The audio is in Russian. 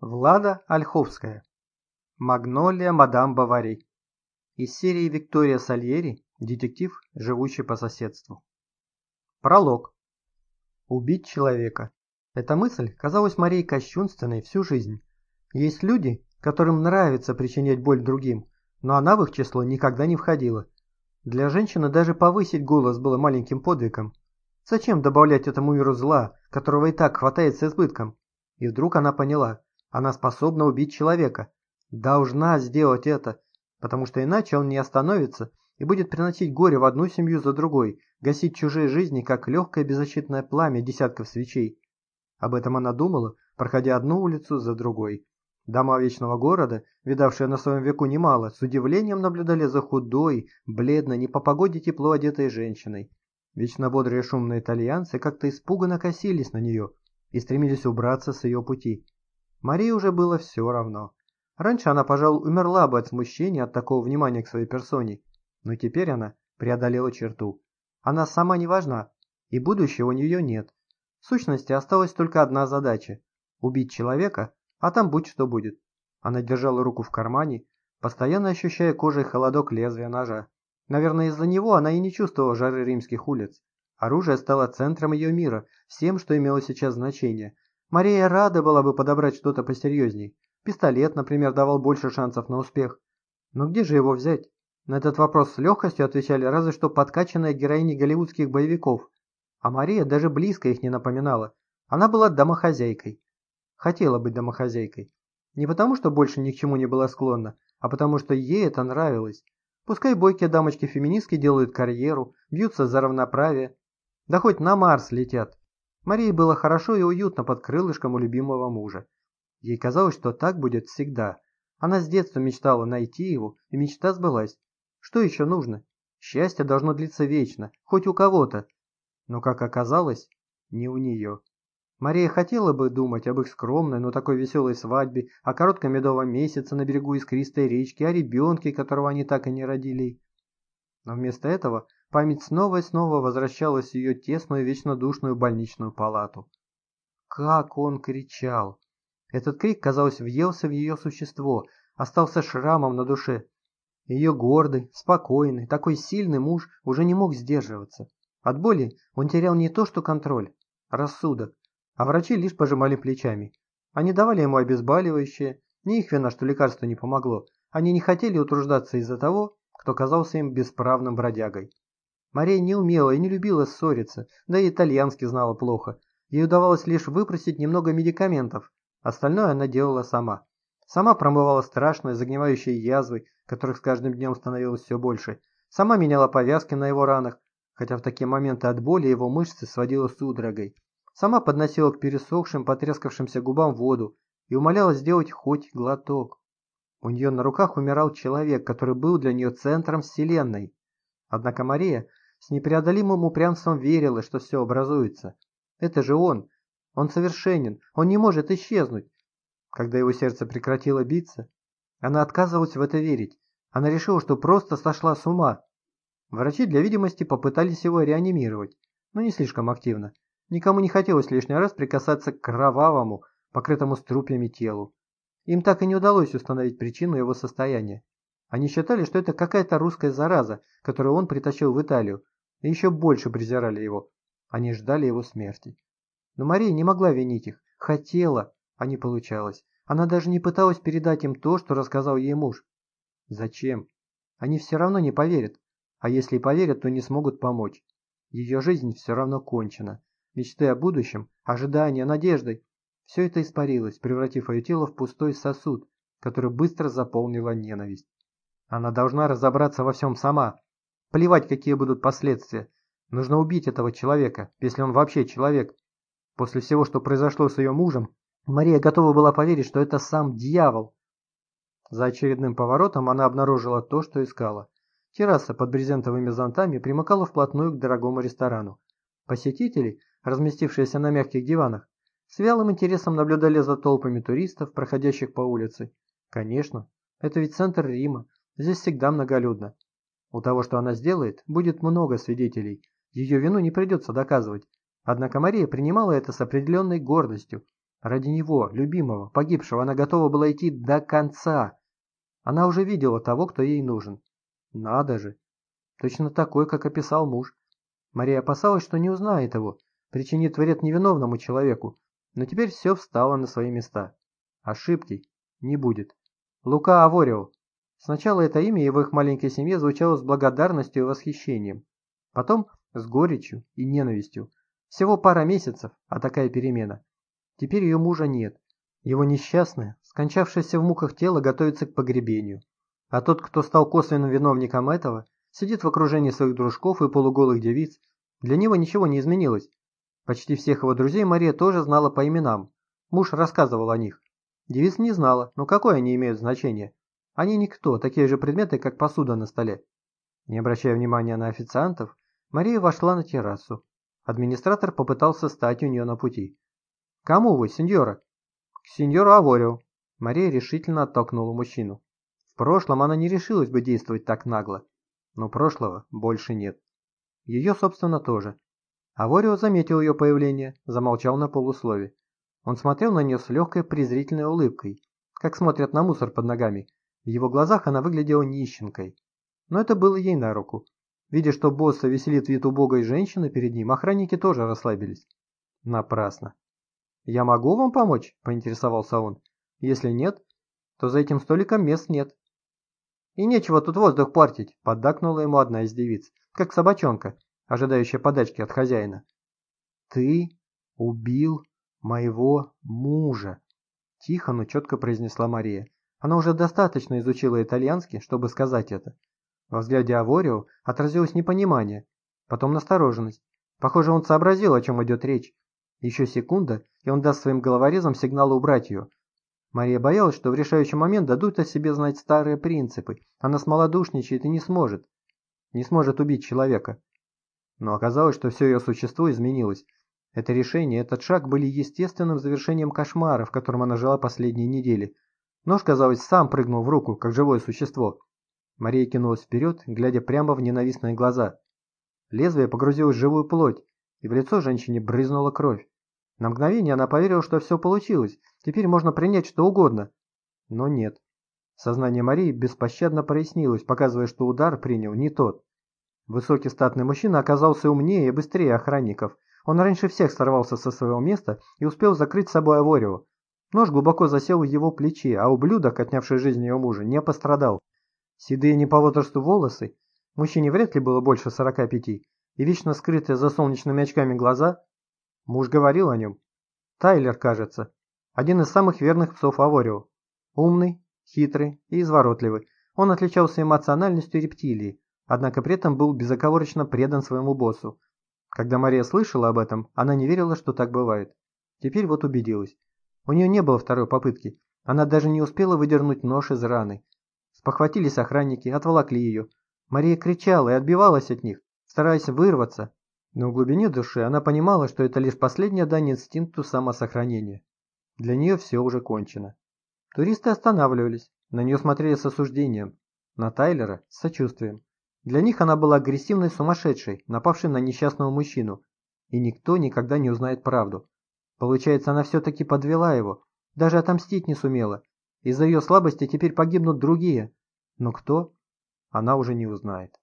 Влада Ольховская. Магнолия мадам Бавари. Из серии Виктория Сальери «Детектив, живущий по соседству». Пролог. Убить человека. Эта мысль казалась Марии кощунственной всю жизнь. Есть люди, которым нравится причинять боль другим, но она в их число никогда не входила. Для женщины даже повысить голос было маленьким подвигом. Зачем добавлять этому миру зла, которого и так хватает с избытком? И вдруг она поняла, она способна убить человека. Должна сделать это, потому что иначе он не остановится и будет приносить горе в одну семью за другой, гасить чужие жизни, как легкое беззащитное пламя десятков свечей. Об этом она думала, проходя одну улицу за другой. Дома Вечного Города, видавшие на своем веку немало, с удивлением наблюдали за худой, бледной, не по погоде тепло одетой женщиной. Вечно бодрые шумные итальянцы как-то испуганно косились на нее и стремились убраться с ее пути. Марии уже было все равно. Раньше она, пожалуй, умерла бы от смущения от такого внимания к своей персоне, но теперь она преодолела черту. Она сама не важна, и будущего у нее нет. В сущности, осталась только одна задача – убить человека, а там будь что будет. Она держала руку в кармане, постоянно ощущая кожей холодок лезвия ножа. Наверное, из-за него она и не чувствовала жары римских улиц. Оружие стало центром ее мира, всем, что имело сейчас значение. Мария рада была бы подобрать что-то посерьезней. Пистолет, например, давал больше шансов на успех. Но где же его взять? На этот вопрос с легкостью отвечали разве что подкачанные героини голливудских боевиков. А Мария даже близко их не напоминала. Она была домохозяйкой. Хотела быть домохозяйкой. Не потому, что больше ни к чему не была склонна, а потому, что ей это нравилось. Пускай бойкие дамочки-феминистки делают карьеру, бьются за равноправие. Да хоть на Марс летят. Марии было хорошо и уютно под крылышком у любимого мужа. Ей казалось, что так будет всегда. Она с детства мечтала найти его, и мечта сбылась. Что еще нужно? Счастье должно длиться вечно, хоть у кого-то, но, как оказалось, не у нее. Мария хотела бы думать об их скромной, но такой веселой свадьбе, о коротком медовом месяце на берегу искристой речки, о ребенке, которого они так и не родили. Но вместо этого память снова и снова возвращалась в ее тесную, вечно душную больничную палату. Как он кричал! Этот крик, казалось, въелся в ее существо, остался шрамом на душе. Ее гордый, спокойный, такой сильный муж уже не мог сдерживаться. От боли он терял не то что контроль, а рассудок, а врачи лишь пожимали плечами. Они давали ему обезболивающее, не их вина, что лекарство не помогло. Они не хотели утруждаться из-за того, кто казался им бесправным бродягой. Мария не умела и не любила ссориться, да и итальянский знала плохо. Ей удавалось лишь выпросить немного медикаментов, остальное она делала сама. Сама промывала страшные загнивающие язвы, которых с каждым днем становилось все больше. Сама меняла повязки на его ранах, хотя в такие моменты от боли его мышцы сводило судорогой. Сама подносила к пересохшим, потрескавшимся губам воду и умоляла сделать хоть глоток. У нее на руках умирал человек, который был для нее центром вселенной. Однако Мария с непреодолимым упрямством верила, что все образуется. Это же он. Он совершенен. Он не может исчезнуть. Когда его сердце прекратило биться, она отказывалась в это верить. Она решила, что просто сошла с ума. Врачи для видимости попытались его реанимировать, но не слишком активно. Никому не хотелось лишний раз прикасаться к кровавому, покрытому струпьями телу. Им так и не удалось установить причину его состояния. Они считали, что это какая-то русская зараза, которую он притащил в Италию, и еще больше презирали его. Они ждали его смерти. Но Мария не могла винить их. Хотела, а не получалось. Она даже не пыталась передать им то, что рассказал ей муж. Зачем? Они все равно не поверят. А если и поверят, то не смогут помочь. Ее жизнь все равно кончена. Мечты о будущем, ожидания, надежды. Все это испарилось, превратив ее тело в пустой сосуд, который быстро заполнила ненависть. Она должна разобраться во всем сама. Плевать, какие будут последствия. Нужно убить этого человека, если он вообще человек. После всего, что произошло с ее мужем, Мария готова была поверить, что это сам дьявол. За очередным поворотом она обнаружила то, что искала. Терраса под брезентовыми зонтами примыкала вплотную к дорогому ресторану. Посетители, разместившиеся на мягких диванах, с вялым интересом наблюдали за толпами туристов, проходящих по улице. Конечно, это ведь центр Рима, здесь всегда многолюдно. У того, что она сделает, будет много свидетелей. Ее вину не придется доказывать. Однако Мария принимала это с определенной гордостью. Ради него, любимого, погибшего, она готова была идти до конца. Она уже видела того, кто ей нужен. Надо же. Точно такой, как описал муж. Мария опасалась, что не узнает его, причинит вред невиновному человеку, но теперь все встало на свои места. Ошибки не будет. Лука Аворио. Сначала это имя его их маленькой семье звучало с благодарностью и восхищением. Потом с горечью и ненавистью. Всего пара месяцев, а такая перемена. Теперь ее мужа нет. Его несчастное, скончавшееся в муках тело готовится к погребению. А тот, кто стал косвенным виновником этого, сидит в окружении своих дружков и полуголых девиц. Для него ничего не изменилось. Почти всех его друзей Мария тоже знала по именам. Муж рассказывал о них. Девиц не знала, но какое они имеют значение? Они никто, такие же предметы, как посуда на столе. Не обращая внимания на официантов, Мария вошла на террасу. Администратор попытался стать у нее на пути. «Кому вы, сеньора?» «К сеньору Аворио». Мария решительно оттолкнула мужчину. В прошлом она не решилась бы действовать так нагло. Но прошлого больше нет. Ее, собственно, тоже. Аворио заметил ее появление, замолчал на полуслове. Он смотрел на нее с легкой презрительной улыбкой, как смотрят на мусор под ногами. В его глазах она выглядела нищенкой. Но это было ей на руку. Видя, что босса веселит вид убогой женщины перед ним, охранники тоже расслабились. Напрасно. «Я могу вам помочь?» – поинтересовался он. «Если нет, то за этим столиком мест нет». «И нечего тут воздух портить», – поддакнула ему одна из девиц, как собачонка, ожидающая подачки от хозяина. «Ты убил моего мужа», – тихо, но четко произнесла Мария. Она уже достаточно изучила итальянский, чтобы сказать это. Во взгляде Аворио отразилось непонимание, потом настороженность. Похоже, он сообразил, о чем идет речь. Еще секунда, и он даст своим головорезам сигнал убрать ее. Мария боялась, что в решающий момент дадут о себе знать старые принципы. Она смолодушничает и не сможет. Не сможет убить человека. Но оказалось, что все ее существо изменилось. Это решение, этот шаг были естественным завершением кошмара, в котором она жила последние недели. Нож, казалось, сам прыгнул в руку, как живое существо. Мария кинулась вперед, глядя прямо в ненавистные глаза. Лезвие погрузилось в живую плоть, и в лицо женщине брызнула кровь. На мгновение она поверила, что все получилось, теперь можно принять что угодно. Но нет. Сознание Марии беспощадно прояснилось, показывая, что удар принял не тот. Высокий статный мужчина оказался умнее и быстрее охранников. Он раньше всех сорвался со своего места и успел закрыть собой Аворио. Нож глубоко засел в его плече, а ублюдок, отнявший жизнь ее мужа, не пострадал. Седые не по возрасту волосы, мужчине вряд ли было больше сорока пяти, и вечно скрытые за солнечными очками глаза. Муж говорил о нем. Тайлер, кажется. Один из самых верных псов Аворио. Умный, хитрый и изворотливый. Он отличался эмоциональностью рептилии, однако при этом был безоговорочно предан своему боссу. Когда Мария слышала об этом, она не верила, что так бывает. Теперь вот убедилась. У нее не было второй попытки. Она даже не успела выдернуть нож из раны. Спохватились охранники, отволокли ее. Мария кричала и отбивалась от них, стараясь вырваться, но в глубине души она понимала, что это лишь последняя дань инстинкту самосохранения. Для нее все уже кончено. Туристы останавливались, на нее смотрели с осуждением, на Тайлера с сочувствием. Для них она была агрессивной сумасшедшей, напавшей на несчастного мужчину, и никто никогда не узнает правду. Получается, она все-таки подвела его, даже отомстить не сумела, из-за ее слабости теперь погибнут другие. Но кто? Она уже не узнает.